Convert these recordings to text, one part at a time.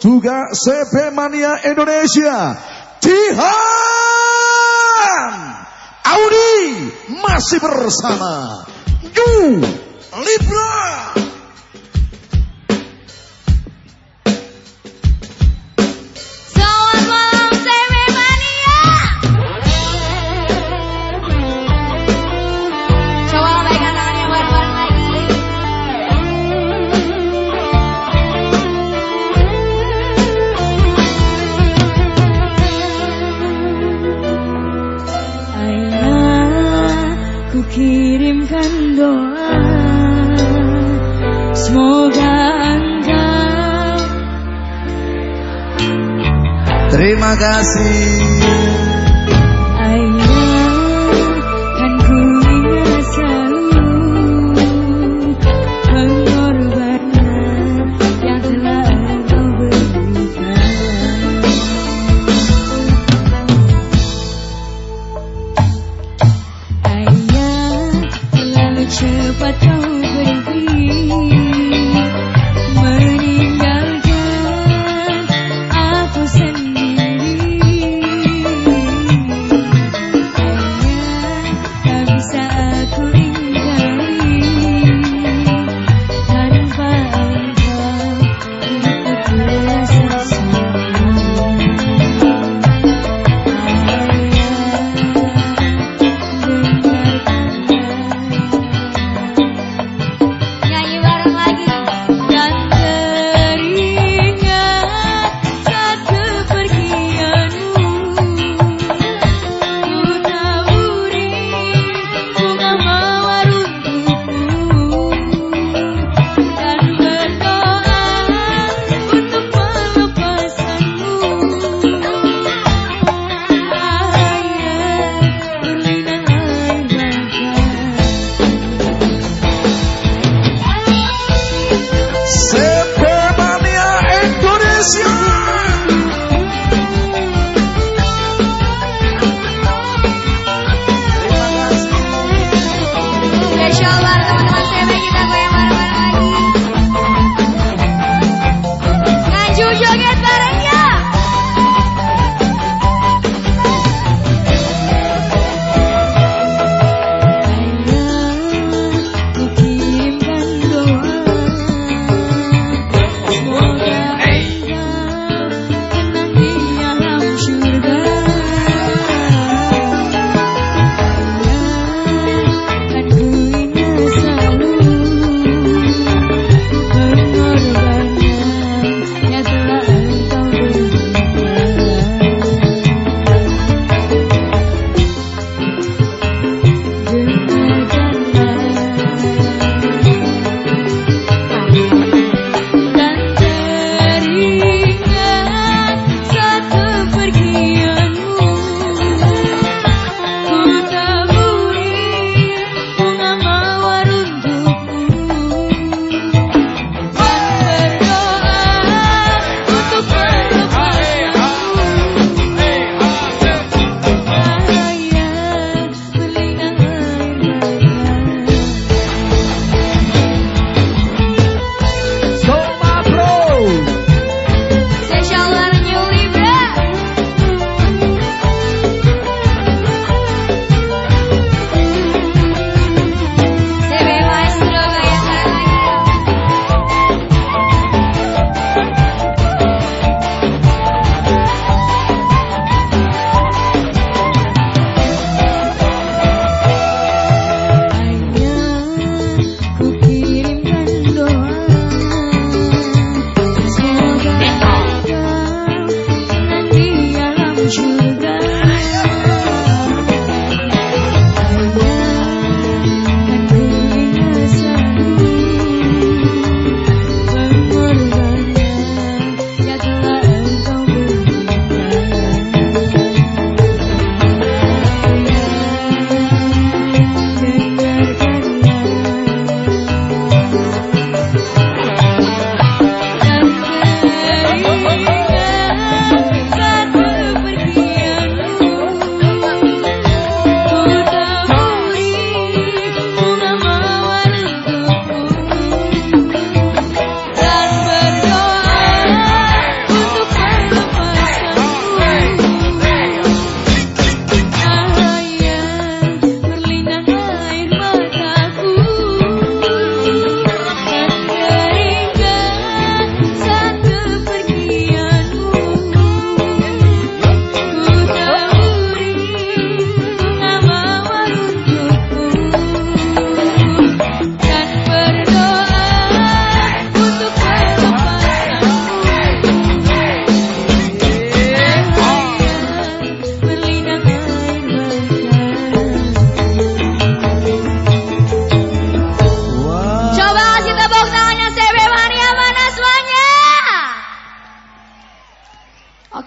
juga CP Mania Indonesia. Jihan! Audi masih bersama. You kirimkan doa Semoga engkau Terima kasih जनपत्र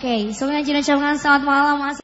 Oke, Juna ucapkan selamat malam Mas.